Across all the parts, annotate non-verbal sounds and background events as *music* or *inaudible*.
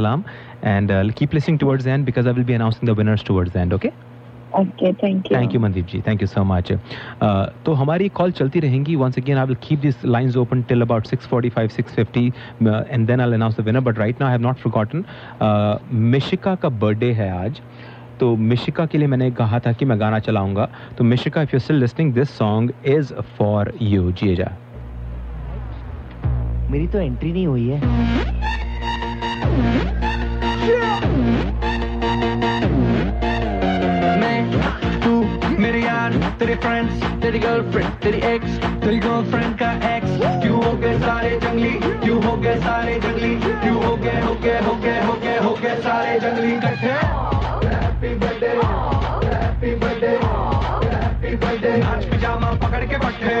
salam and uh, keep listening towards the end because i will be announcing the winners towards the end okay thank you Mandeep ji thank you so much تو ہماری کال چلتی رہیں گی once again I will keep this lines open till about six forty five six fifty and then I announce winner but right نا have not forgotten Mishka کا birth day ہے آج تو مشکا کے لیے میں نے کہا تھا کہ میں گانا چلاؤں گا تو Mishka if you still listening this song is for you جی جا میری تو انٹری نہیں ہوئی ہے میری یار تری فرینڈ تری گرل فرینڈ تیری ایکس تیری گرل فرینڈ کا ایکس کیوں ہو گئے سارے جنگلی کیوں ہو گئے سارے جنگلی کیوں ہو گئے ہو گئے ہو گئے ہو گئے ہو گئے سارے جنگلی happy happy happy birth birth birth day day day آج پجامہ پکڑ کے بٹھے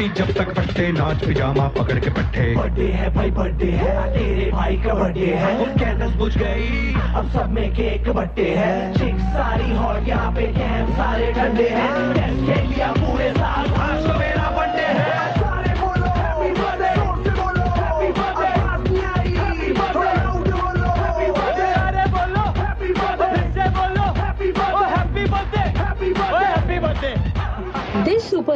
پارٹی جب تک پٹھے ناچ پجامہ پکڑ کے پٹھے بڑے ہے بھائی بڑے ہے تیرے بھائی کا بڑے ہے کینڈل بجھ گئی اب سب میں کیک بٹے ہے چک ساری ہاٹ یہاں پہ کیمپ سارے ڈھنڈے ہیں کیمپ کھیل لیا پورے سال آج تو میرا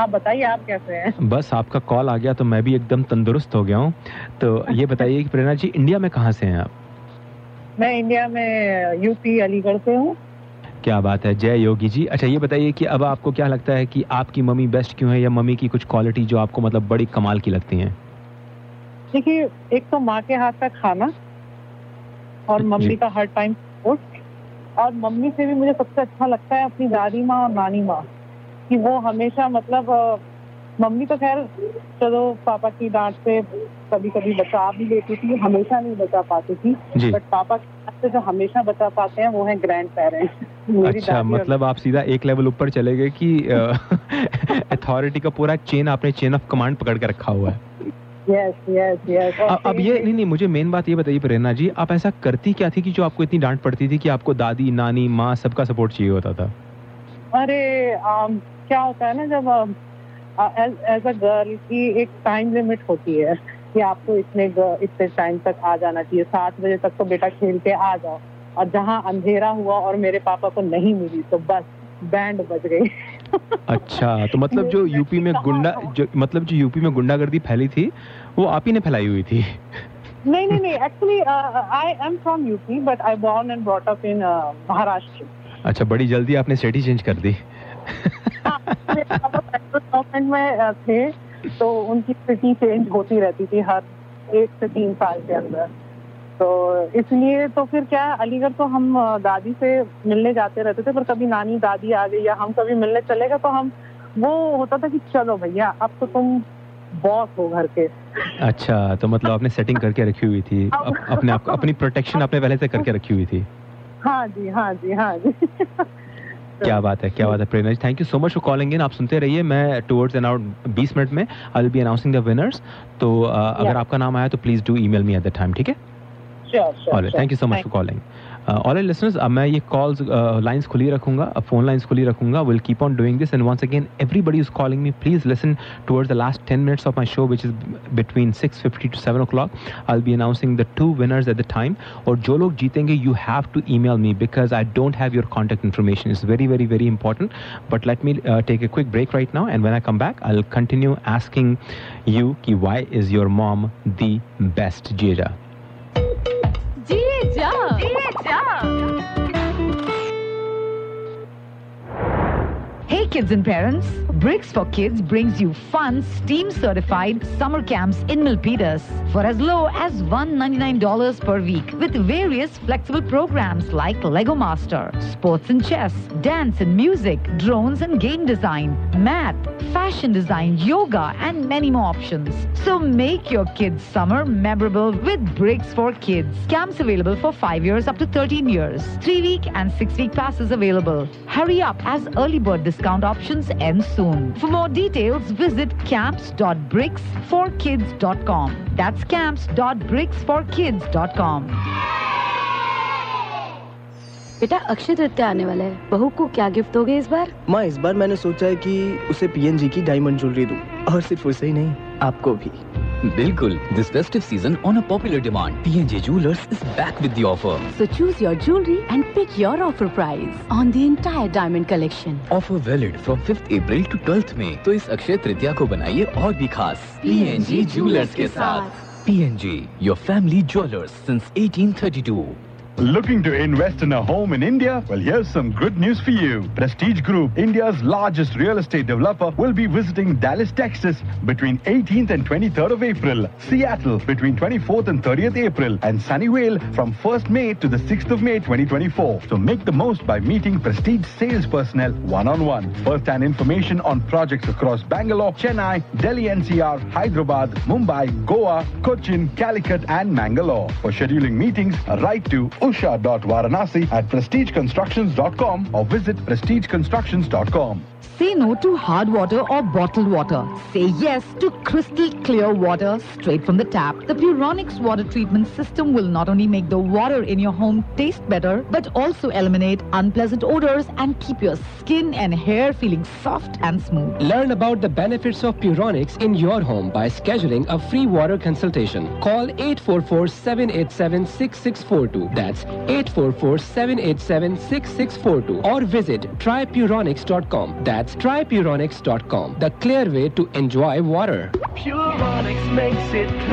آپ بتائیے آپ کیسے ہیں بس آپ کا کال آ گیا تو میں بھی ایک دم تندرست ہو گیا ہوں تو یہ بتائیے کہ جی انڈیا میں کہاں سے ہیں آپ میں انڈیا میں یو پی علی گڑھ سے ہوں کیا بات ہے جے یوگی جی اچھا یہ بتائیے کہ اب آپ کو کیا لگتا ہے کہ آپ کی ممی بیسٹ کیوں ہے یا ممی کی کچھ کوالٹی جو آپ کو مطلب بڑی کمال کی لگتی ہیں دیکھیے ایک تو ماں کے ہاتھ کا کھانا اور جی۔ ممی کا ہر ٹائم اور ممی سے بھی مجھے سب سے اچھا لگتا ہے اپنی دادی ماں اور نانی ماں وہ ہمیشہ مطلب ممی تو خیر چلو کی ڈانٹ سے رکھا ہوا ہے اب یہ نہیں نہیں مجھے مین بات یہ بتائیے پرینا جی آپ ایسا کرتی کیا تھی جو آپ کو اتنی ڈانٹ پڑتی تھی کہ آپ کو دادی نانی ماں سب کا سپورٹ چاہیے ہوتا تھا ارے کیا ہوتا ہے نا جب ایز اے گرل کی ایک ٹائم لمٹ ہوتی ہے کہ آپ کو اتنے اتنے ٹائم تک آ جانا چاہیے سات بجے تک تو بیٹا کھیل کے آ جاؤ اور جہاں اندھیرا ہوا اور میرے پاپا کو نہیں ملی تو بس بینڈ بج گئی اچھا تو مطلب جو *laughs* یو پی میں گنڈا مطلب جو یو پی میں گنڈا گردی پھیلی تھی وہ آپ ہی نے پھیلائی ہوئی تھی نہیں نہیں نہیں actually I am from U P but I born and brought up in Maharashtra اچھا بڑی جلدی آپ نے سٹی چینج کر دی میں تھے تو ان کی سٹی چینج ہوتی رہتی تھی ہر ایک سے تین سال کے اندر تو تو اس لیے پھر کیا علی گڑھ تو ہم دادی سے ملنے جاتے رہتے تھے پر کبھی نانی دادی آ گئی یا ہم کبھی ملنے چلے گا تو ہم وہ ہوتا تھا کہ چلو بھیا اب تو تم باس ہو گھر کے اچھا تو مطلب آپ نے سیٹنگ کر کے رکھی ہوئی تھی اپنے اپنی پروٹیکشن پہلے سے کر کے رکھی ہوئی تھی ہاں جی ہاں جی ہاں جی کیا بات ہے کیا بات ہے Prerna ji thank you so much for calling ان آپ سنتے رہیے میں ٹورڈز این آؤٹ بیس منٹ میں I will be announcing the winners تو اگر آپ کا نام آیا تو please do email me at the time ٹھیک ہے thank you so much for calling all I اب میں یہ کالز لائنس کھلی رکھوں گا فون لائنس کھلی رکھوں گا will keep on doing this and once again everybody is calling me please listen the last ten minutes of my show which is between six fifty to seven o'clock I be announcing the two winners at the time اور جو لوگ جیتیں گے you have to email me because I don't have your contact information is very very very important but let me take a quick break right now and when I come back I continue asking you کی why is your mom the best جی جا ہی full programme like Lego master drones and game design math fashion design yoga many more option so make your kid summer memorable with breaks for kids camps available for five years upon years three week and six week plus available options end soon. For more dress That's camps.bricks4kids.com. بیٹا آنے والا ہے بہو کو کیا gift ہو اس بار ماں اس بار میں نے سوچا ہے اسے پی این جی کی ڈائمنڈ جولری دوں اور صرف اسے ہی نہیں آپ کو بھی بالکل season on a popular demand P N G jeweller so choose you jewellery and pick your offer price on the entire diamond collection offer valid from fifth April to twelfth میں تو اس اکش ت کو بناے اور بھی خاص پی این جی جیلر کے ساتھ P N G your family jewellers eighteen thirty two Looking to invest in a home in India? Well, here's some good news for you. Prestige Group, India's largest real estate developer, will be visiting Dallas, Texas between 18th and 23rd of April, Seattle between 24th and 30th April, and Sunnyvale from 1st May to the 6th of May 2024. So make the most by meeting Prestige sales personnel one-on-one. First-hand information on projects across Bangalore, Chennai, Delhi NCR, Hyderabad, Mumbai, Goa, Cochin, Calicut and Mangalore. For scheduling meetings, write to Usha dot Varanasi at prestige construction dot com or visit prestige construction dot com bottle water water learn about انم بائیجرین call at four four seven eight seven six six four two eight four four seven eight seven six six four two or try پیورانکس dot car the clear way to enjoy واررکس Max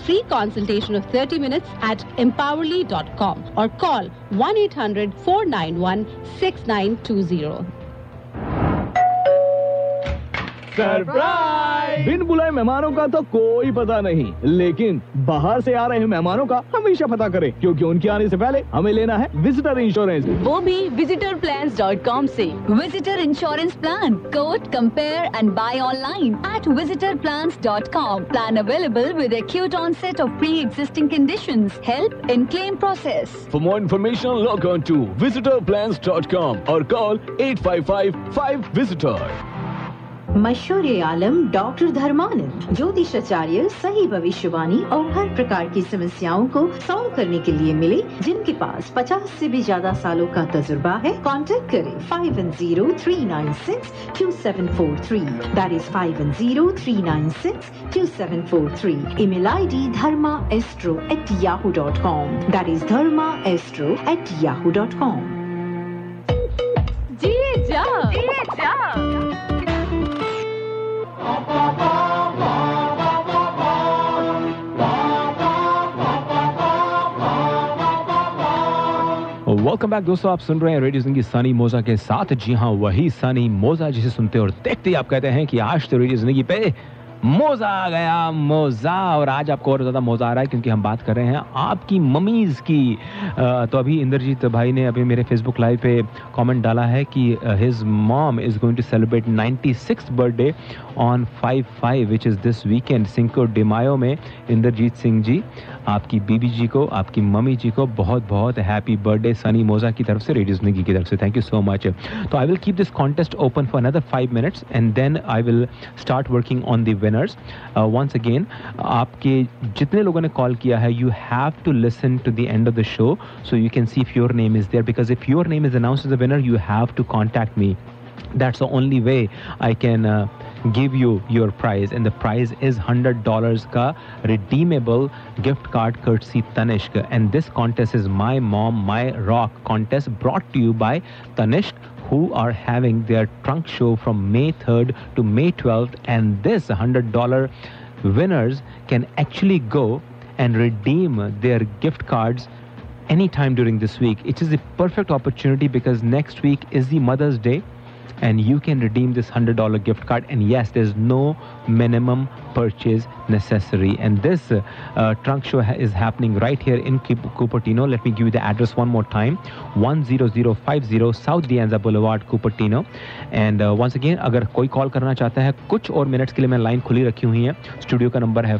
free consultation of 30 minutes at empowerly.com or call 1-800-491-6920. بن بلائے مہمانوں کا تو کوئی پتا نہیں لیکن باہر سے آ رہے مہمانوں کا ہمیشہ پتا کریں کیونکہ ان کے آنے سے پہلے ہمیں لینا ہے مشہور عالم ڈاکٹر دھرمانند جو صحیش وای اور ہر پرکار کی سمسیاؤں کو سالو کرنے کے لیے ملے جن کے پاس پچاس سے بھی زیادہ سالوں کا تجربہ ہے کانٹیکٹ کریں five one zero three nine six two seven four three that is five one zero three nine six two seven four three email I D Dharma astro at Yahoo dot com that is Dharma astro at Yahoo dot com welcome back دوستو آپ سن رہے ہیں radio زندگی سانی موزہ کے ساتھ جی ہاں وہی سانی موزہ جسے سنتے اور دیکھتے ہی آپ کہتے ہیں کہ آج تو ریڈیو زندگی پہ موزہ آ گیا موزہ اور آج آپ کو اور زیادہ موزہ آ رہا ہے کیونکہ ہم بات کر رہے ہیں آپ کی ممیز کی تو ابھی اندرجیت بھائی نے ابھی میرے فیس بک لائیو پہ کامنٹ ڈالا ہے کہ his mom is going to celebrate ninety six birthday on five five which is this weekend Cinco de Mayo میں اندرجیت سنگھ جی آپ کی بی بی جی کو آپ کی ممی جی کو بہت بہت ہیپی برتھ ڈے سنی موزہ کی طرف سے ریڈیو زندگی کی طرف سے تھینک یو سو مچ تو I will keep this contest open for اندر five minutes and then I will start working on the winners once again آپ کے جتنے لوگوں نے کال کیا ہے you have to listen to the end of the show so you can see if your name is there because if your name is announce as a winner you have to contact me that's only way I can give you your prize and the prize is hundred dollars کا redeemable gift card courtesy Tanishq and this contest is my mom my rock contest brought to you by Tanishq who are having their trunk show from May 3rd to May 12th, and this $100 winners can actually go and redeem their gift cards anytime during this week. It is the perfect opportunity because next week is the Mother's Day, and you can redeem this $100 gift card. And yes, there's no minimum purchase necessary چاہتا ہے کچھ اور line کھلی رکھی ہوئی ہے studio کا number ہے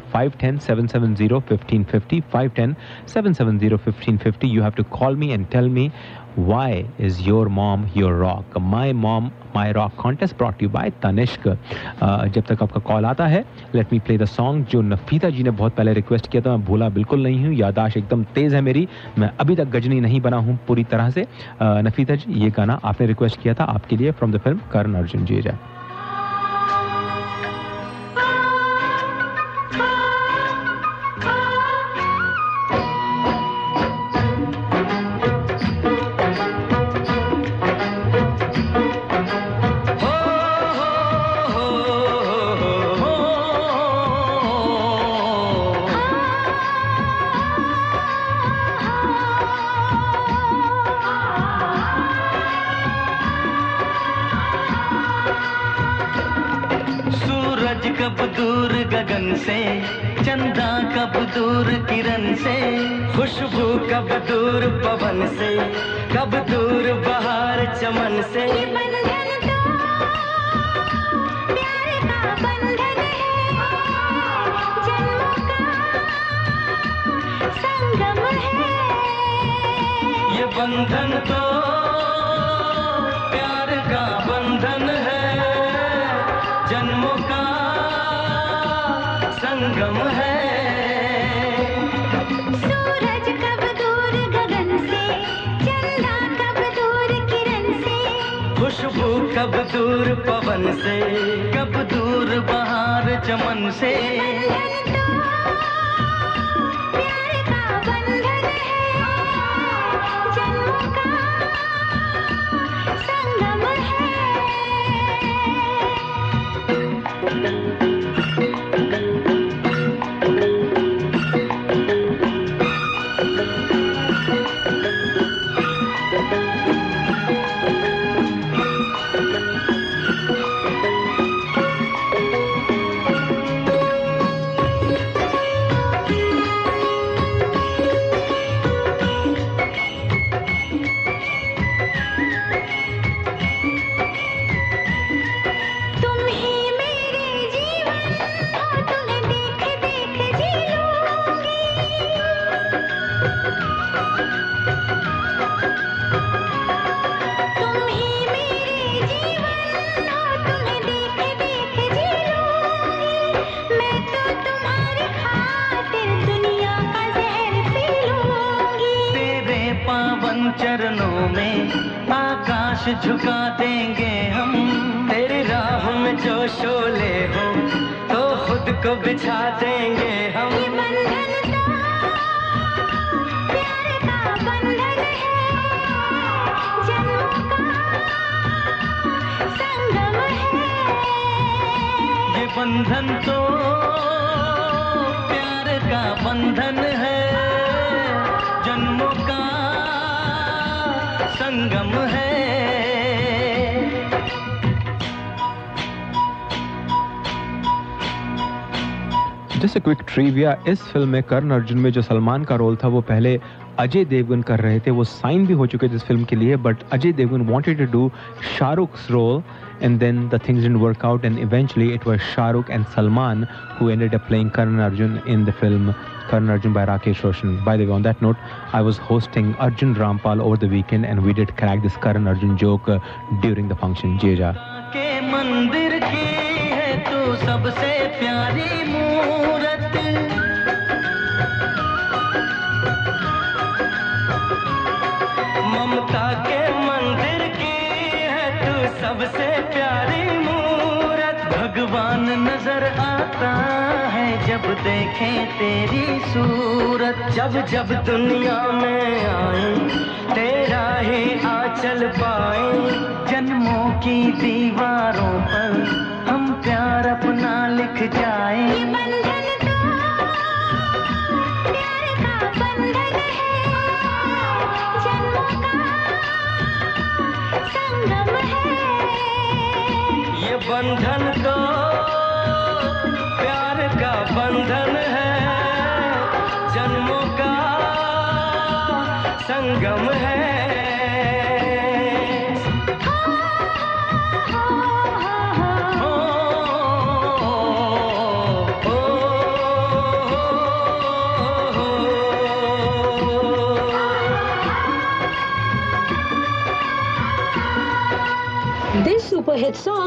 جب تک آپ کا کال آتا ہے let me play the song جو نفیتا جی نے بہت پہلے ریکویسٹ کیا تھا میں بھولا بالکل نہیں ہوں یاداشت ایک دم تیز ہے میری میں ابھی تک گجنی نہیں بنا ہوں پوری طرح سے نفیتا جی یہ گانا آپ نے ریکویسٹ کیا تھا آپ کے لیے from the film Karan Arjun جی جائے سے کب دور بہار چمن سے ٹریویا اس فلم میں کرن ارجن میں جو سلمان کا رول تھا وہ پہلے اجے دیوگن کر رہے تھے وہ سائن بھی ہو چکے تھے اس فلم کے لیے but Ajay Devgn wanted to do Shah Rukh role and then the things in work out and eventually it was Shah Rukh and Salman who end up playing Karan Arjun in the film Karan Arjun by Rakesh Roshan by the way on that note I was hosting Arjun Rampal over the weekend and we did crack this Karan Arjun joke during the function جی جا کے مندر کی ہے تو سب سے پیاری مو جب دیکھیں تیری صورت جب جب دنیا میں آئیں تیرا ہی آچل پائیں جنموں کی دیواروں پر ہم پیار اپنا لکھ جائیں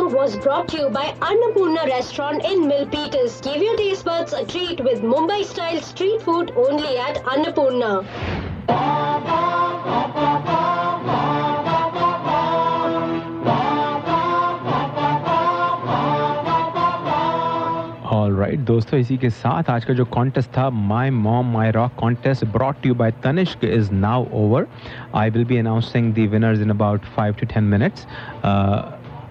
was brought to you by Annapurna Annapurna. Restaurant in Give your taste buds a treat with Mumbai style street food only at کے ساتھ آج کا جو کانٹیسٹ تھا my mom my rock contest brought ٹیو by Tanishq to ten minutes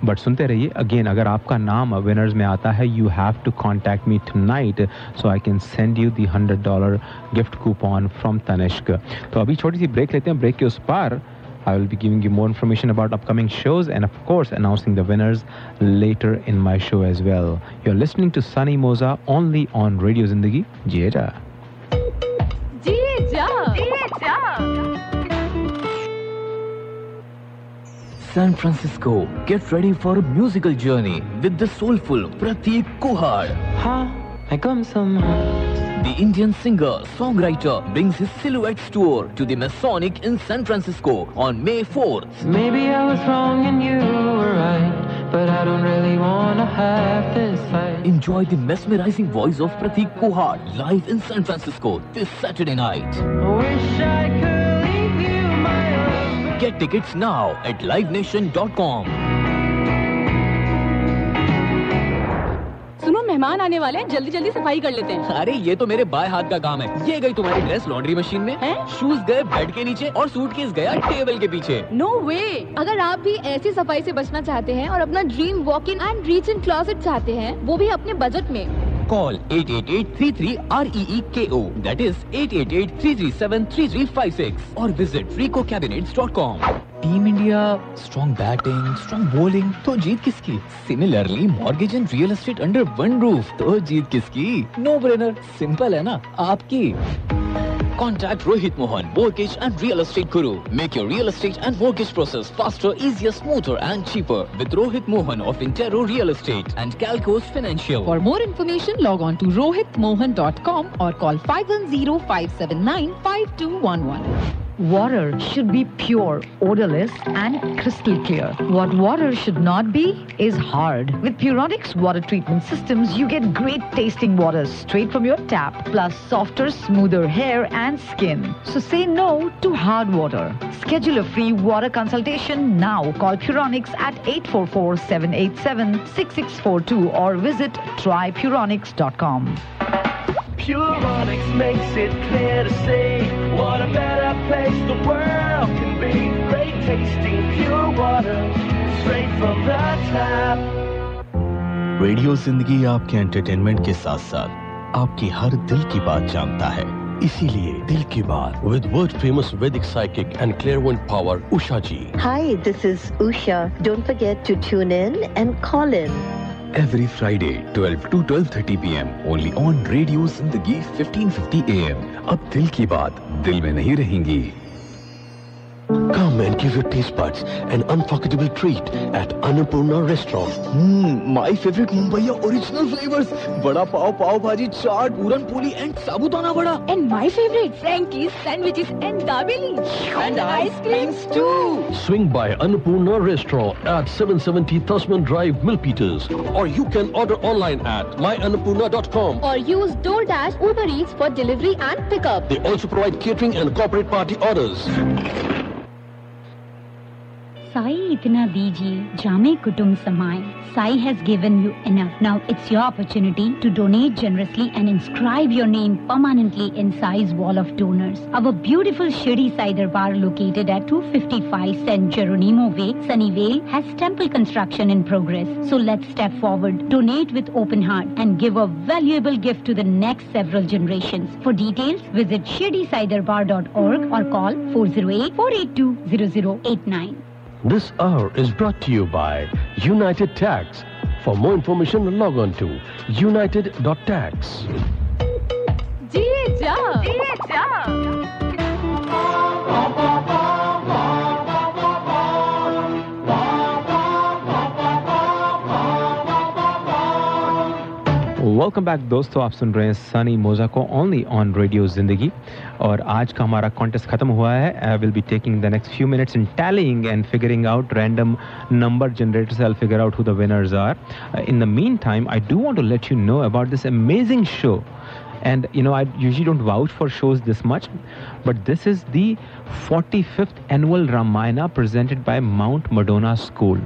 but سنتے رہیے again اگر آپ کا نام ونرز میں آتا ہے you have to contact me tonight so I can send you the hundred dollar gift coupon from Tanishq تو ابھی چھوٹی سی بریک لیتے ہیں بریک کے اس پار I will be giving you more information about upcoming shows and of course announcing the winners later in my show as well you are listening to Sunny موزا only on radio Zindagi جی San Francisco get ready for musical journey with cover Indian سنگرکرانسکو on May four song enjoy voice آفیپ کور San Francisco this Saturday night Get tickets now at livenation.com. سنو مہمان آنے والے ہیں جلدی جلدی صفائی کر لیتے ہیں ارے یہ تو میرے بائیں ہاتھ کا کام ہے یہ گئی تمہاری ڈریس لانڈری مشین میں شوز گئے بیڈ کے نیچے اور سوٹ کیس گیا ٹیبل کے پیچھے نو وے اگر آپ بھی ایسی صفائی سے بچنا چاہتے ہیں اور اپنا dream walk in and reach in closet چاہتے ہیں وہ بھی اپنے بجٹ میں call at eight eight three three eight eight eight three seven three three five six اور وزٹویٹ dot com team India strong batting strong bowling تو جیت کس کی similarly mortgaging real estate under one roof تو جیت کس کی نو رنر سمپل ہے نا آپ کی Contact Rohit Mohan, Mortgage and Real Estate Guru. Make your real estate and mortgage process faster, easier, smoother and cheaper with Rohit Mohan of Intero Real Estate and Calcos Financial. For more information, log on to rohitmohan.com or call 510-579-5211. Water should be purified purified water free water consultation now call فیورانکس at eight four four seven eight seven six six four two اور video Zindagi آپ کے entertainment کے ساتھ ساتھ آپ کی ہر دل کی بات جانتا ہے اسی لیے دل کی بات ودکر power Usha ji hi this is Usha don't every Friday twelve to twelve thirty P M only on radio Zindagi fifteen fifty A M اب دل کی بات دل میں نہیں رہیں گی Come and give your taste buds an unforgettable treat at Annapurna Restaurant. Mmm, my favorite Mumbai original flavors. Bada pav, pav bhaji, chaat, puran puli and sabutana bada. And my favorite Frankie's sandwiches and dabili. And ice creams too. Swing by Annapurna Restaurant at 770 Tasman Drive, Milpitas. Or you can order online at myannapurna.com. Or use DoorDash Uber Eats for delivery and pickup. They also provide catering and corporate party orders. دیجیے جامع to donate inscribe your name Darbar located at Saint Geronimo way سنی temple construction so let step forward donate with open heart and give a valuable gift to the next several generation for detail Shirdi Sai Darbar dot org This hour is brought to you by United Tax. For more information, log on to united.tax. Welcome back دوستو آپ سن رہے ہیں سنی موزا کو only on radio Zindagi اور آج کا ہمارا کانٹیسٹ ختم ہوا ہے I will be taking the next few minutes in telling and figuring out random number generator سے figure out who the winners are in the meantime I do want to let you know about this amazing show and you know I usually don't vouch for shows this much but this is the forty fifth annual Ramayana presented by Mount Madonna school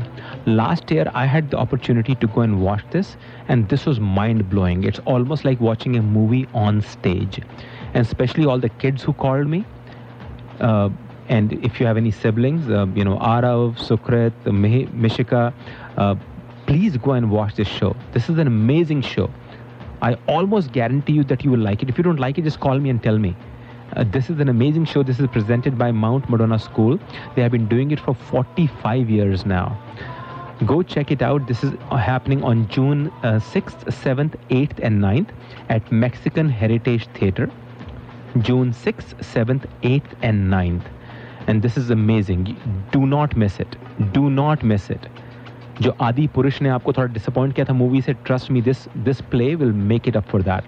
Last year, I had the opportunity to go and watch this, and this was mind-blowing. It's almost like watching a movie on stage, and especially all the kids who called me. Uh, and if you have any siblings, uh, Arav, Sukrit, Mishika, uh, please go and watch this show. This is an amazing show. I almost guarantee you that you will like it. If you don't like it, just call me and tell me. This is an amazing show. This is presented by Mount Madonna School. They have been doing it for 45 years now. Go check it out. This is uh, happening on June uh, 6th, 7th, 8th, and 9th at Mexican Heritage Theater. June 6th, 7th, 8th, and 9th. And this is amazing do not miss it do not miss it جو آدی پورش نے آپ کو تھوڑا ڈس appoint کیا تھا movie سے trust me this this play will make it up for that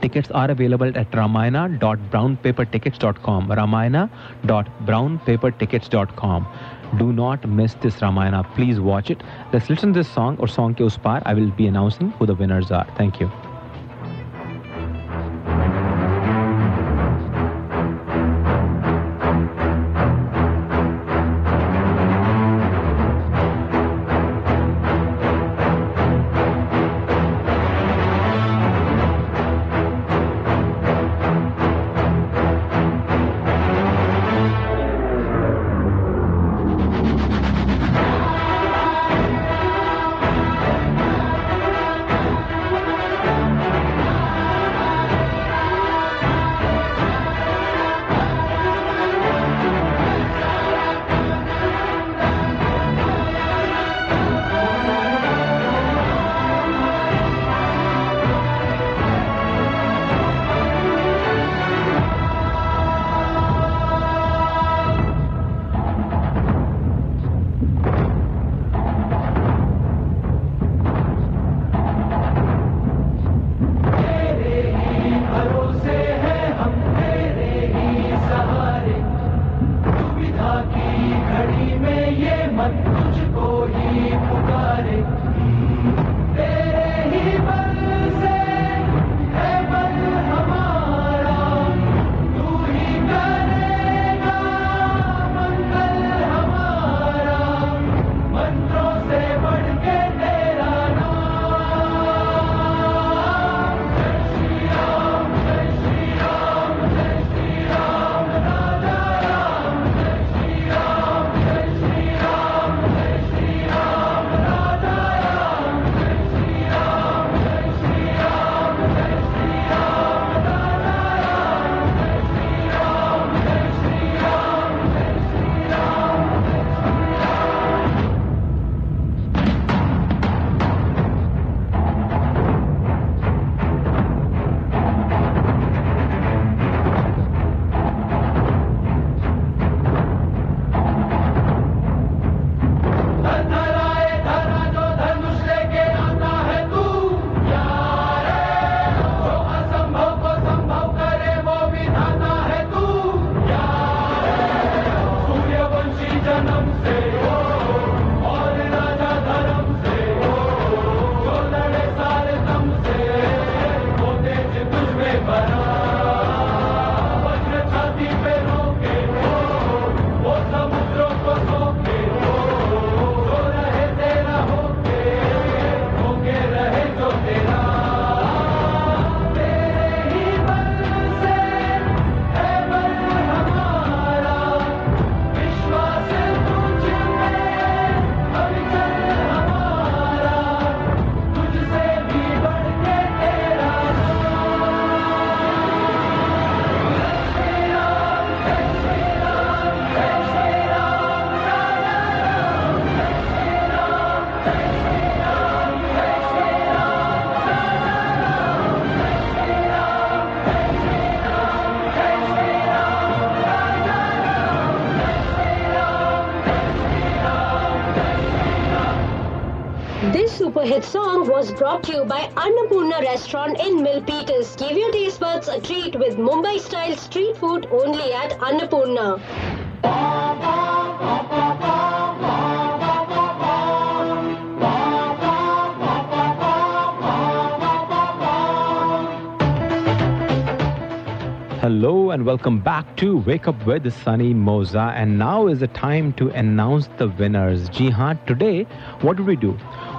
tickets are available at Ramayana dot brown paper tickets dot com Ramayana dot brown paper tickets dot com do not miss this Ramayana please watch it listen this song اور song کے اس پار I will be announcing who the winners are thank you hello welcome back to week اپنی موزا now is a time to announce winner جی ہاں today Wattoo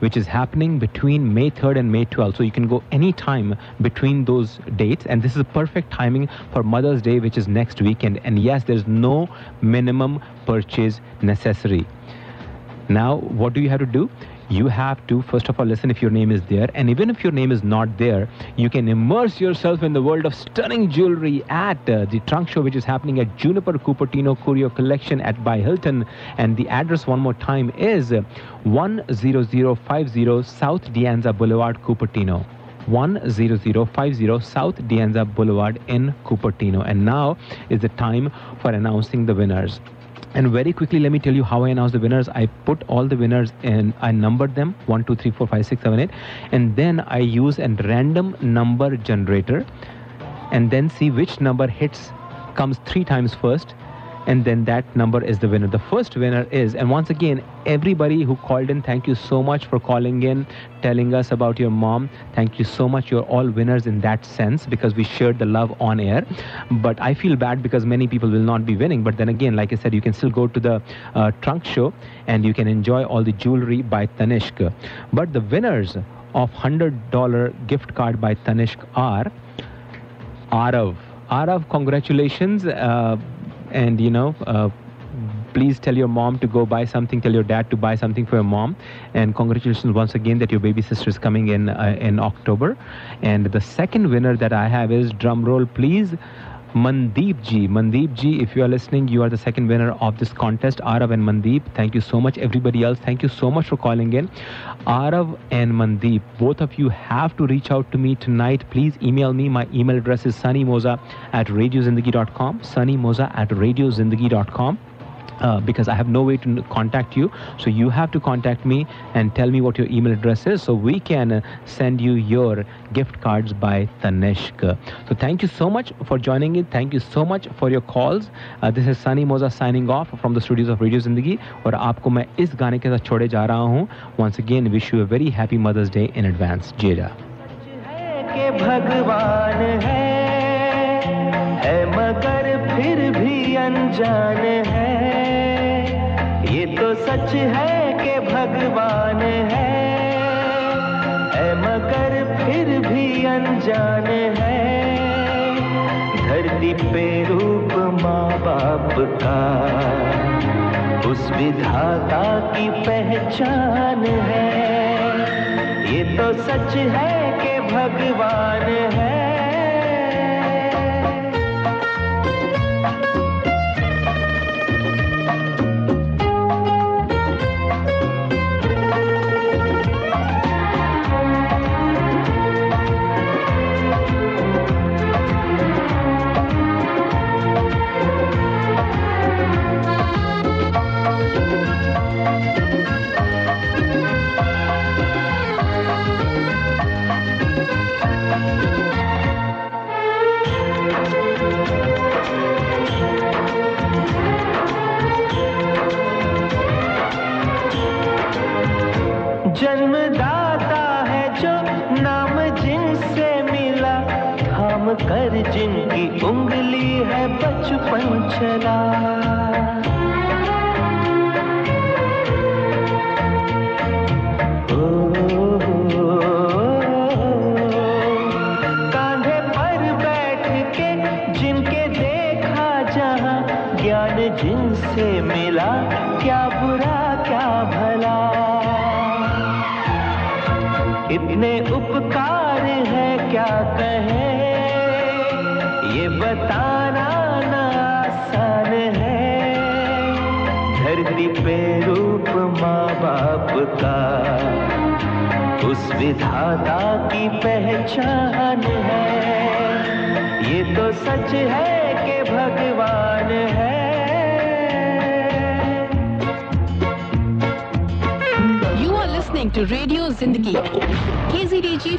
which is happening between May 3rd and May 12th. So you can go any time between those dates. And this is a perfect timing for Mother's Day, which is next weekend. And yes, there's no minimum purchase necessary. Now, what do you have to do? You have to first of all listen name is there and you name is not there you کینر self انڈرنگ jewellery at دیو which is ایٹرو کوئی is one zero zero five zero south De Anza boulevard Cupertino one zero zero five zero south De Anza boulevard in Cupertino and now is the time for announcing the winners and very کلیٹ how and the put all داڈ I number them one two three four five six eight and then I use an random number generator and then see which number hits comes three times first faster everybody ہُوک you so much فارنگس about you mom thank you so much یوز انٹ sense we share but I feel bad مینٹ بیگ but then again like go to trunk show and you can enjoy all the jewellery by Tanishq but the of hundred dollar gift card by Tanishq are are آرگریچوشن And, uh, please tell your mom to go buy something, tell your dad to buy something for your mom. And congratulations once again that your baby sister is coming in uh, October. And the second winner that I have is, drum roll please, Mandeep ji Mandeep ji if you are listening you are the second winner of this contest Aru and Mandeep thank you so much everybody else thank you so much for calling in Aru and Mandeep both of you have to reach out to me tonight please email me my email address is Sunny Moza at radio Zindagi dot com Sunny Moza at radio Zindagi dot com because I have no way to contact you so you have to contact me and tell me what your email address so we can send you your gift card by Tanishq تو thank you so much for joining in thank you so much for your calls this is Sunny Moza signing off from the studios of radio Zindagi اور آپ کو میں اس گانے کے ساتھ چھوڑے جا رہا ہوں once again wish you a very happy mothers day in advance جیلا سچ ہے کہ بھگوان ہے اے مگر پھر بھی انجان ہے دھرتی پہ روپ ماں باپ کا اس ودھا کی پہچان ہے یہ تو سچ ہے کہ بھگوان ہے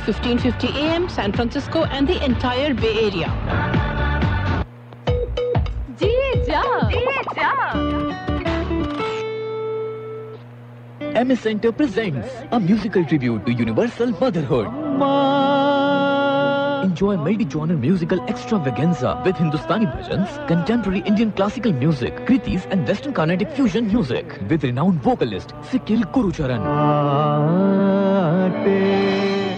musically Indian classical music music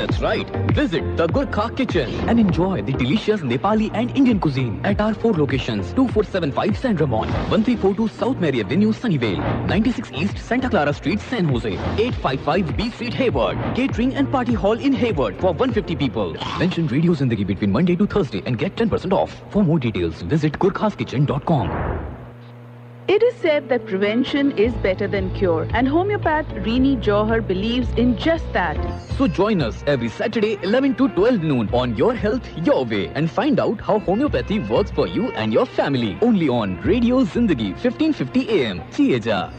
That's right. Visit the Gurkha Kitchen and enjoy the delicious Nepali and Indian cuisine at our four locations. 2475 San Ramon, 1342 South Mary Avenue, Sunnyvale, 96 East Santa Clara Street, San Jose, 855 B Street, Hayward. Catering and party hall in Hayward for 150 people. Mention Radio Zindagi between Monday to Thursday and get 10% off. For more details, visit gurkhaskitchen.com. It is said that prevention is better than cure and homeopath Rini Johar believes in just that. So join us every Saturday 11 to 12 noon on Your Health, Your Way and find out how homeopathy works for you and your family. Only on Radio Zindagi 1550 AM. See ya.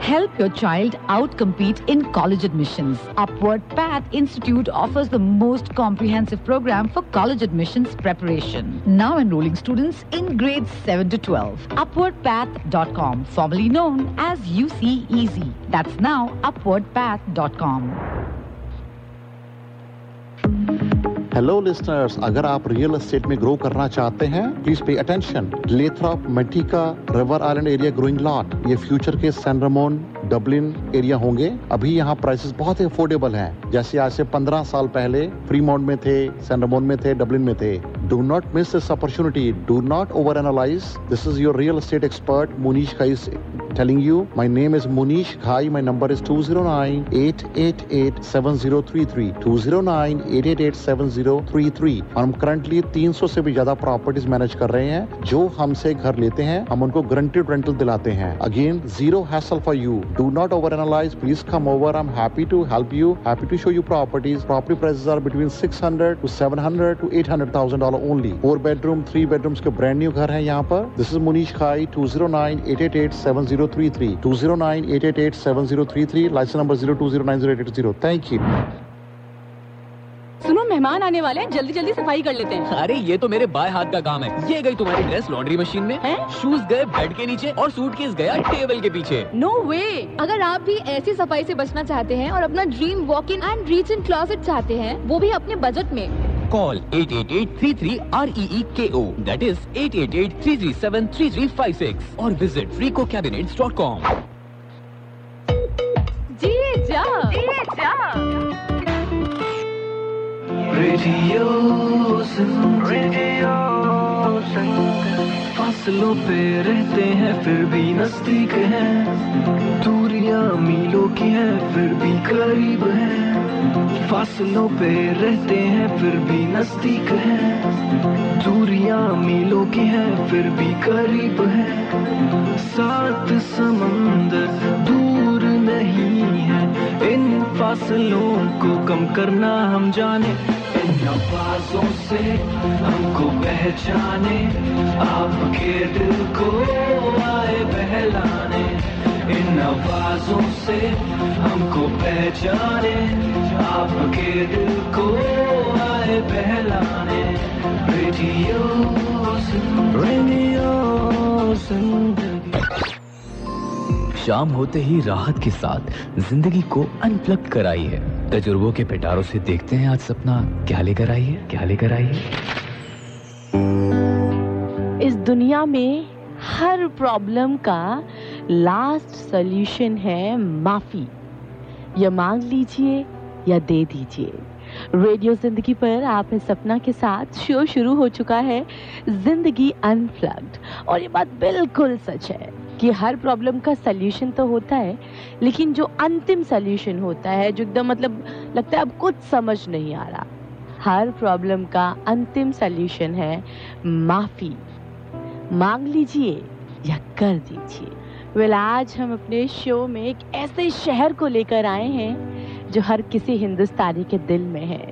Help your child outcompete in college admissions. Upward Path Institute offers the most comprehensive program for college admissions preparation. Now enrolling students in grades 7 to 12. Upwardpath.com, formerly known as UCEZ. That's now upwardpath.com. Hello listeners اگر آپ real estate میں grow کرنا چاہتے ہیں please pay attention Manteca river island area growing lot یہ future کے San Ramon Dublin area ہوں گے ابھی یہاں پرائسز بہت افورڈیبل ہیں جیسے آج سے پندرہ سال پہلے فری ماؤنٹ میں تھے سینرمون میں تھے ڈبلن میں تھے do not miss this opportunity do not over analyse this is your real estate expert Monash کا telling you my name is Manish Khai my number is two zero nine eight eight eight seven zero three three two zero nine eight eight eight seven zero three three ہم currently تین سو سے زیادہ properties manage کر رہے ہیں جو ہم سے گھر لیتے ہیں ہم ان کو گرنٹیڈ رینٹل دلاتے ہیں again zero heel for you do not over analyse please come over I happy to help you happy to show you properties property prices are between six hundred to eight hundred thousand dollar only four beam thread rooms کے brand new گھر ہے یہاں پر this is Manish کھائی two zero nine eight eight eight seven zero zero three three two zero nine eight eight eight seven zero three three licence number zero two zero nine zero eight zero thank you سنو مہمان آنے والے ہیں جلدی جلدی صفائی کر لیتے ہیں ارے یہ تو میرے بائیں ہاتھ کا کام ہے یہ گئی تمہاری ڈریس لانڈری مشین میں شوز گئے بیڈ کے نیچے اور سوٹ کیس گیا ٹیبل کے پیچھے نو وے اگر آپ بھی ایسی صفائی سے بچنا چاہتے ہیں اور اپنا dream walk in and reach in closet چاہتے ہیں وہ بھی اپنے بجٹ میں call at eight eight three three O that is eight eight eight three three seven three three five six اور وزٹ فری کوم فاصلوں پہ رہتے ہیں پھر بھی نزدیک ہیں دوریاں میلوں کی ہیں پھر بھی قریب ہیں فاصلوں پہ رہتے ہیں پھر بھی نزدیک ہیں دوریاں میلوں کی ہیں پھر بھی قریب ہیں سات سمندر دور نہیں ہے ان فاصلوں کو کم کرنا ہم جانے نوازوں سے ہم کو پہچانے آپ کے دل کو آئے بہلانے ان سے ہم کو پہچانے آپ کے دل کو آئے بہلانے ریڈیو ریڈیو زندگی شام ہوتے ہی راحت کے ساتھ زندگی کو ان پلگ کرائی ہے تجربوں کے پٹاروں سے دیکھتے ہیں آج سپنا کیا لے کر آئی ہے کیا لے کر آئی ہے اس دنیا میں ہر پرابلم کا لاسٹ سلیوشن ہے معافی یا مانگ لیجئے یا دے دیجئے ریڈیو زندگی پر آپ نے سپنا کے ساتھ شو شروع ہو چکا ہے زندگی انفلگڈ اور یہ بات بالکل سچ ہے ہر پرابلم سلوشن تو ہوتا ہے لیکن جو امتحم سولشن ہوتا ہے جو ایک دم مطلب لگتا ہے اب کچھ سمجھ نہیں آ رہا ہر پرابلم کا انتم سلوشن ہے معافی مانگ لیجیے یا کر دیجیے آج ہم اپنے شو میں ایک ایسے شہر کو لے کر آئے ہیں جو ہر کسی ہندوستانی کے دل میں ہے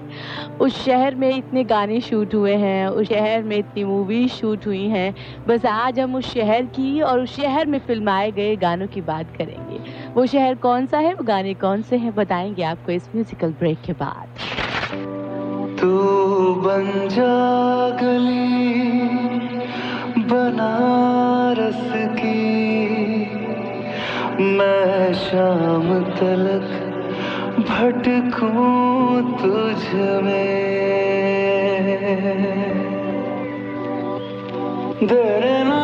اس شہر میں اتنے گانے شوٹ ہوئے ہیں اس شہر میں اتنی مووی شوٹ ہوئی ہیں بس آج ہم اس شہر کی اور اس شہر میں فلمائے گئے گانوں کی بات کریں گے وہ شہر کون سا ہے وہ گانے کون سے ہیں بتائیں گے آپ کو اس میوزیکل بریک کے بعد تو بن جا گلی بنا رس کی میں شام تلک بھٹکوں تجھ میں درنا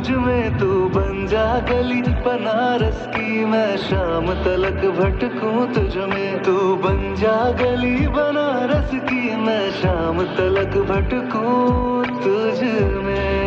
مجھ میں تو بن جا گلی بنارس کی میں شام تلک بھٹکوں تجھ میں تو بن جا گلی بنارس کی میں شام تلک بھٹکوں تجھ میں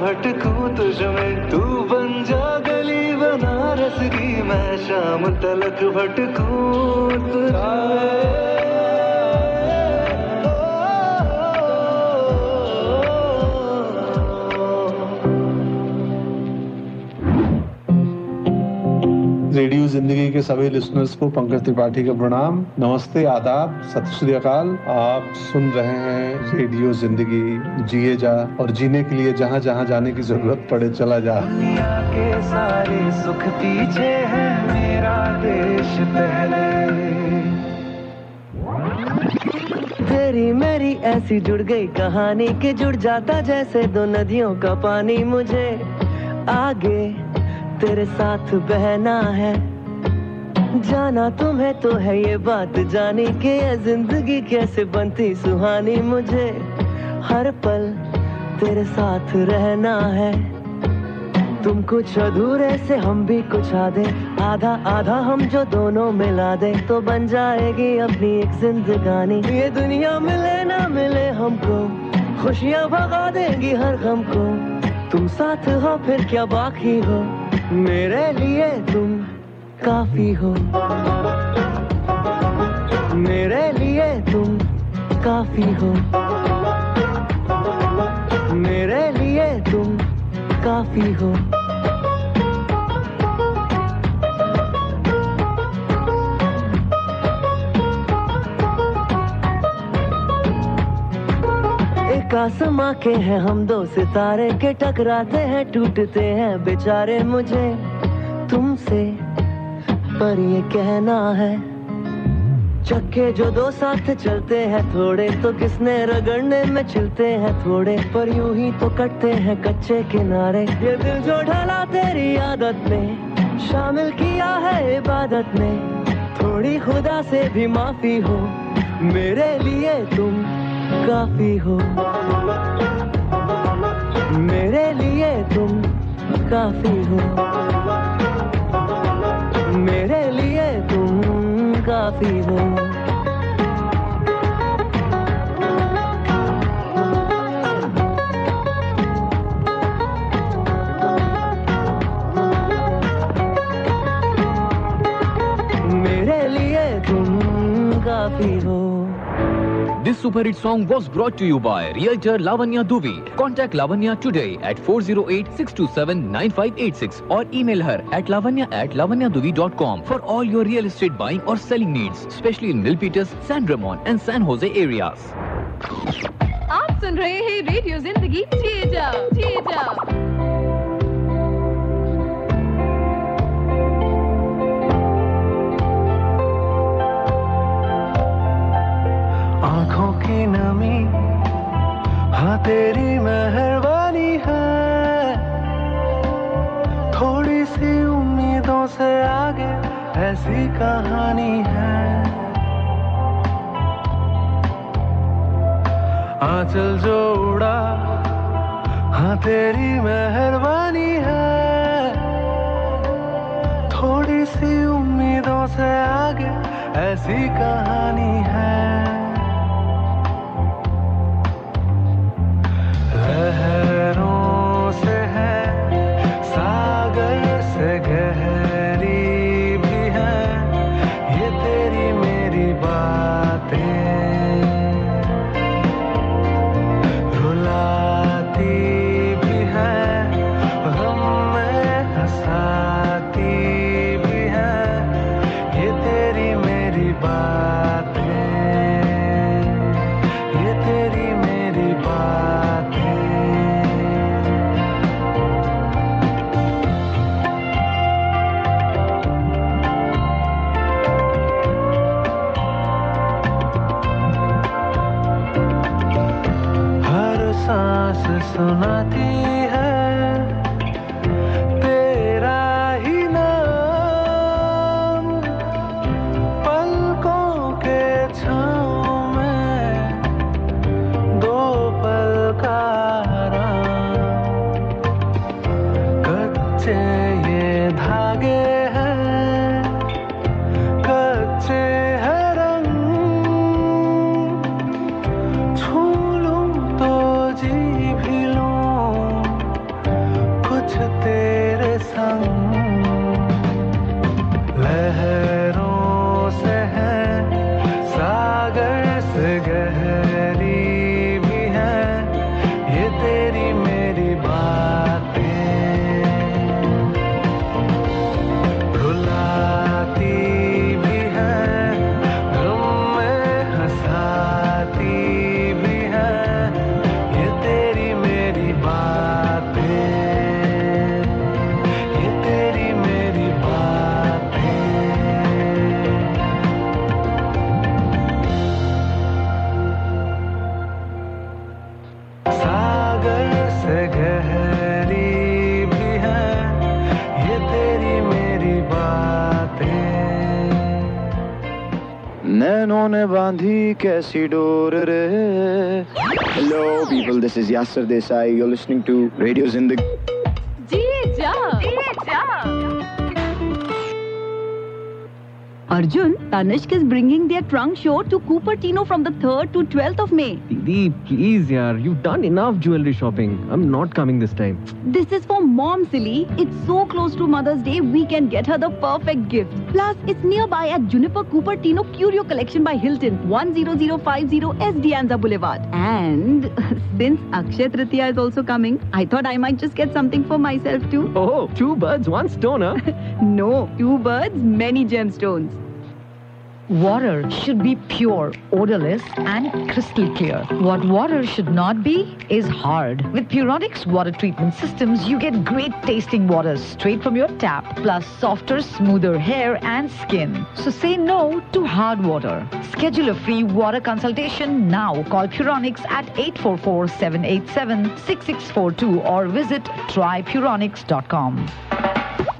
بھٹکوں تجھ میں تو بن جا گلی بنارس کی میں شام تلک بھٹکوں تجھ میں زندگی کے سبھی لسنرز کو پنکج ترپاٹھی کا پرنام نمستے آداب اکال آپ سن رہے ہیں ریڈیو زندگی جیے جا اور جینے کے لیے جہاں جہاں جانے کی ضرورت پڑے چلا جا دنیا کے سارے سکھ پیچھے ہیں میرا دیش تیری میری ایسی جڑ گئی کہانی کے جڑ جاتا جیسے دو ندیوں کا پانی مجھے آگے تیرے ساتھ بہنا ہے جانا تمہیں تو ہے یہ بات جانے کے زندگی کیسے بنتی سہانی مجھے ہر پل تیرے ساتھ رہنا ہے تم کچھ ادھور ایسے ہم بھی کچھ آدھے آدھا آدھا ہم جو دونوں ملا دے تو بن جائے گی اپنی ایک زندگانی یہ دنیا ملے نہ ملے ہم کو خوشیاں بھگا دیں گی ہر غم کو تم ساتھ ہو پھر کیا باقی ہو میرے لیے تم کافی ہو میرے لیے تم کافی ہو میرے لیے تم کافی ہو ماں کے ہیں ہم دو ستارے کے ٹکراتے ہیں ٹوٹتے ہیں بیچارے مجھے تم سے پر یہ کہنا ہے چکے جو دو ساتھ چلتے ہیں تھوڑے تو کس نے رگڑنے میں چلتے ہیں تھوڑے پر یوں ہی تو کٹتے ہیں کچے کنارے یہ دل جو تیری عادت میں شامل کیا ہے عبادت میں تھوڑی خدا سے بھی معافی ہو میرے لیے تم کافی ہو میرے لیے تم کافی ہو کافی ہو نائن فائیو ایٹ سکس اور email her at Lavan com for all your real estate buying اور سیلنگ نیڈسلی آپ سن رہے ہیں ریڈیو زندگی تیری مہربانی ہے تھوڑی سی امیدوں سے آگے ایسی کہانی ہے آنچل جو اڑا ہاں تیری مہربانی ہے تھوڑی سی امیدوں سے آگے ایسی کہانی ہے goodbye. Hello people this is Yasir Desai you listening to radio Zindagi Arjun, Tanishq is bringing their trunk show to Cupertino from the 3rd to 12th of May. Didi, please, yaar. You've done enough jewelry shopping. I'm not coming this time. This is for mom, silly. It's so close to Mother's Day, we can get her the perfect gift. Plus, it's nearby at Juniper Cupertino Curio Collection by Hilton, 10050 S. Dianza Boulevard. And since Akshay Tritiya is also coming, I thought I might just get something for myself too. Oh, two birds, one stone, huh? no, two birds, many gemstones. Water should be pure what water should not be is hard with Puronics water treatment system you get great tasting water softer smoother to hard water free water consultation now call فیورانکس at eight four four seven eight seven six six four two or visit try Puronics dot com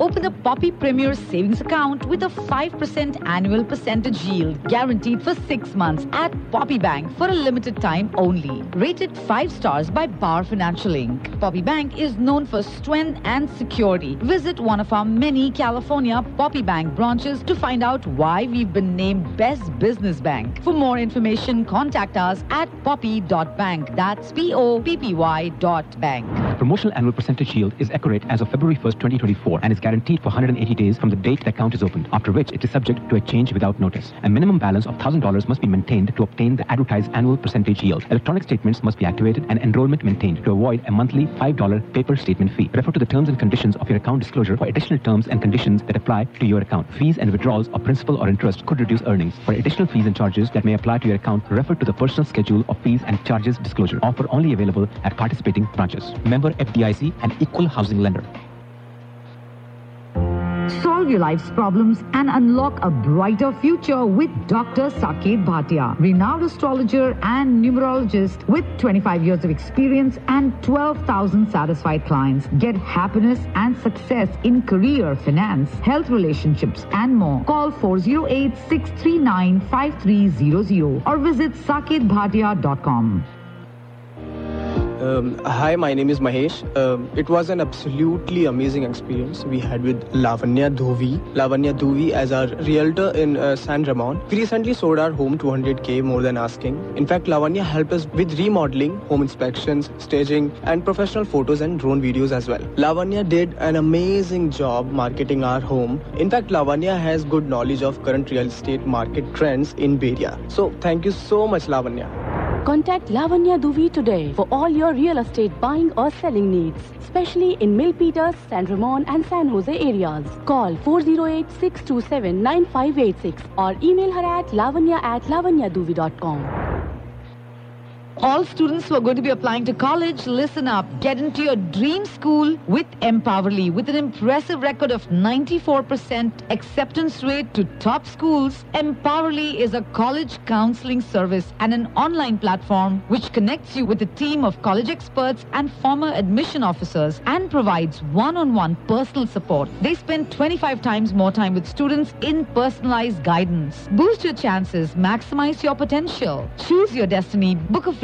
نیا پاپی bank branches to find out why we name best business bank for more information The promotional annual percentage yield is accurate as of February 1st, 2024 and is guaranteed for 180 days from the date the account is opened, after which it is subject to a change without notice. A minimum balance of $1,000 must be maintained to obtain the advertised annual percentage yield. Electronic statements must be activated and enrollment maintained to avoid a monthly $5 paper statement fee. Refer to the terms and conditions of your account disclosure for additional terms and conditions that apply to your account. Fees and withdrawals of principal or interest could reduce earnings. For additional fees and charges that may apply to your account, refer to the personal schedule of fees and charges disclosure. Offer only available at participating branches. Member سالو you life in locker future ships more call four zero eight six three nine five three zero zero or Um, hi, my name is Mahesh. Um, it was an absolutely amazing experience we had with Lavanya Dhovi. Lavanya Dhovi as our realtor in uh, San Ramon. We recently sold our home 200K more than asking. In fact, Lavanya helped us with remodeling, home inspections, staging and professional photos and drone videos as well. Lavanya did an amazing job marketing our home. In fact, Lavanya has good knowledge of current real estate market trends in Beria. So thank you so much, Lavanya. Contact Lavanya Dhovi today for all your real estate buying اور selling need especially in Milpitas San Ramon and San Jose areas call four zero eight six two seven nine five eight six اور email her at Lavanya at Lavanya Dhavi dot com choose your destiny book of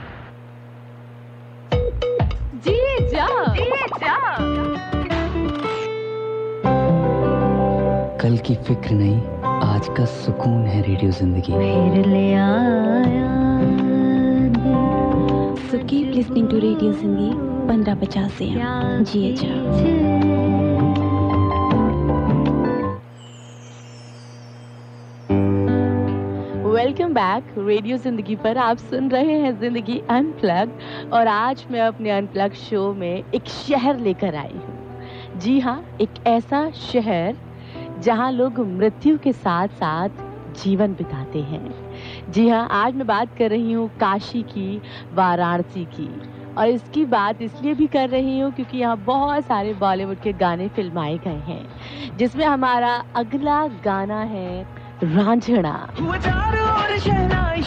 کل کی فکر نہیں آج کا سکون ہے radio زندگی زندگی پندرہ پچاس جی اچھا ویلکم بیک ریڈیو زندگی پر آپ سن رہے ہیں زندگی ان پلگ اور آج میں اپنے ان پلگ شو میں ایک شہر لے کر آئی ہوں جی ہاں ایک ایسا شہر جہاں لوگ مرتیو کے ساتھ ساتھ جیون بتاتے ہیں جی ہاں آج میں بات کر رہی ہوں کاشی کی وارانسی کی اور اس کی بات اس لیے بھی کر رہی ہوں کیونکہ یہاں بہت سارے بالی ووڈ کے گانے فلمائے گئے ہیں جس میں ہمارا اگلا گانا ہے رانجڑا اور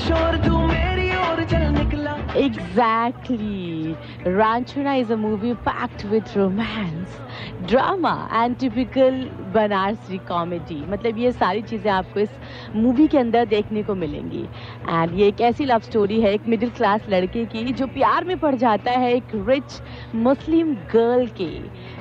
شور تم میری اور چل نکلا Exactly. Ranchuna is a movie packed with romance, drama and typical Banarasi comedy مطلب یہ ساری چیزیں آپ کو اس مووی کے اندر دیکھنے کو ملیں گی اینڈ یہ ایک ایسی لو اسٹوری ہے ایک مڈل کلاس لڑکے کی جو پیار میں پڑ جاتا ہے ایک رچ مسلم گرل کے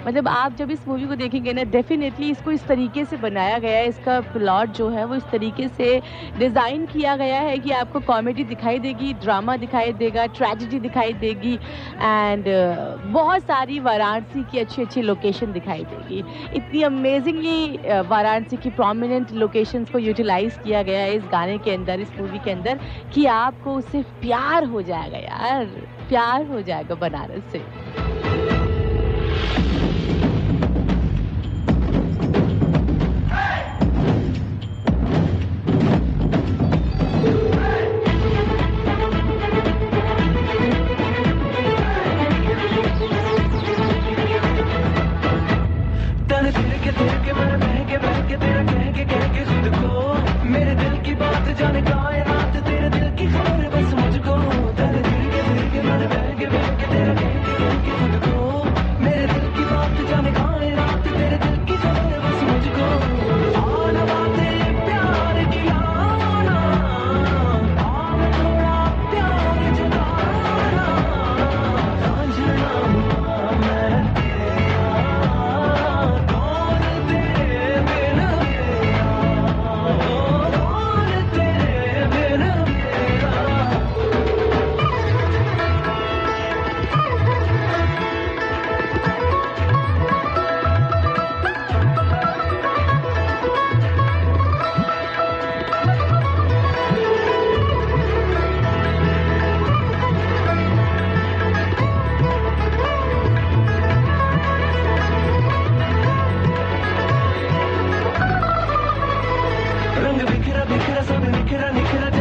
مطلب آپ جب اس مووی کو دیکھیں گے نا ڈیفینیٹلی اس کو اس طریقے سے بنایا گیا ہے اس کا پلاٹ جو ہے وہ اس طریقے سے ڈیزائن کیا گیا ہے کہ آپ کو کامیڈی دکھائی دے گی ڈرامہ دکھائی دے گا ٹریجڈی دکھائی دے گی اینڈ uh, بہت ساری وارانسی کی اچھی اچھی لوکیشن دکھائی دے گی اتنی امیزنگلی uh, وارانسی کی پرومیننٹ لوکیشنس کو یوٹیلائز کیا گیا ہے اس گانے کے اندر اس مووی کے اندر کہ آپ کو اس سے پیار ہو جائے گا یار پیار ہو جائے گا بنارس سے سب میں لکھے رہا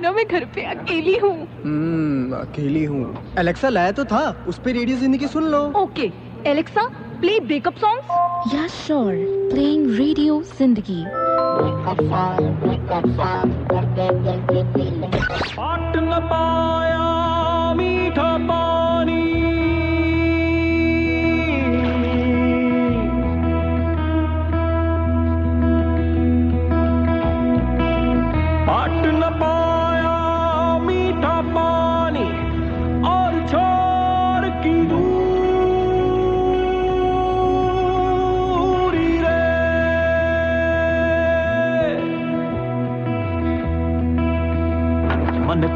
سوچنا میں گھر پہ اکیلی ہوں اکیلی ہوں الیکسا لایا تو تھا اس پہ ریڈیو زندگی سن لو okay Alexa play break up song یا شور پلینگ ریڈیو زندگی پاٹ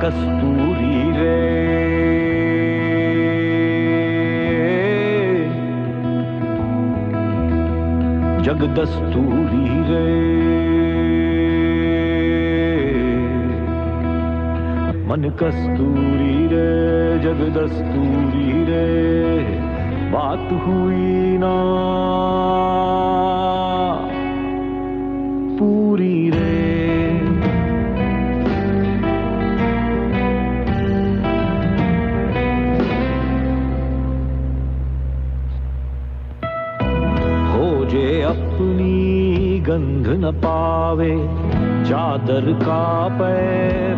کستوری رے جگ دستوری رے من کستوری رے جگ دستوری رے بات ہوئی نا پاوے چادر کا پے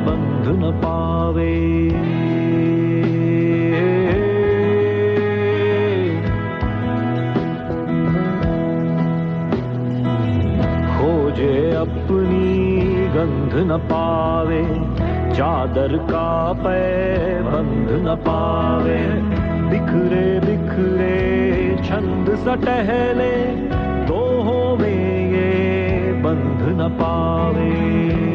بندھ ن پاوج اپنی گندھ نہ پاوے چادر کا پے بندھ نہ پاوے بکھرے بکھرے چھند سا ٹہلے پاوے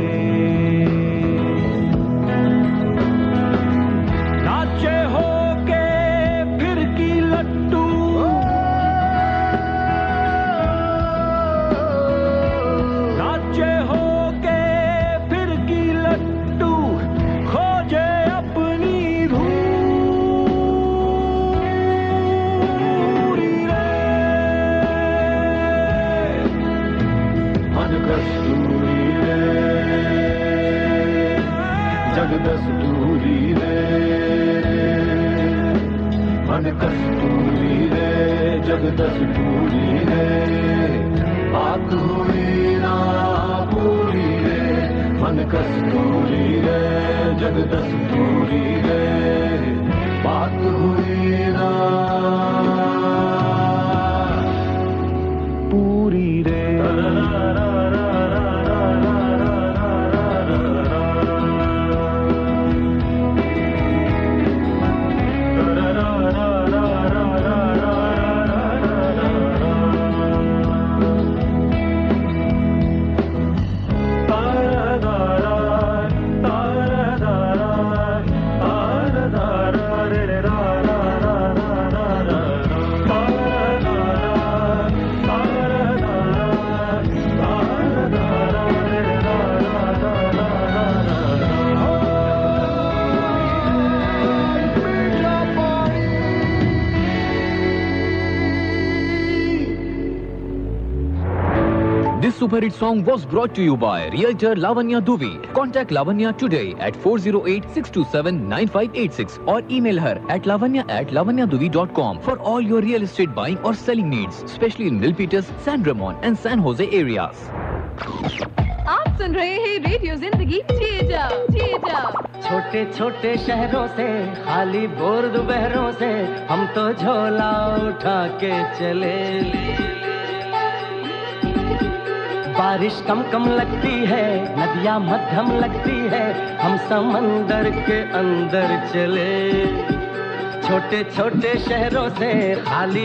دسوری رے من کستوری رے جگد دوری رے نا پوری رے من کستوری رے جگدستوری رے ہوئی نائن فائیو ایٹ سکس اور email her at Lavan all your real estate buying اور سیلنگ نیڈ اسپیشلی آپ سن رہے ہیں ہم تو جھولا چلے بارش کم کم لگتی ہے ندیاں مدھم لگتی ہے ہم سمندر کے اندر چلے چھوٹے چھوٹے شہروں سے خالی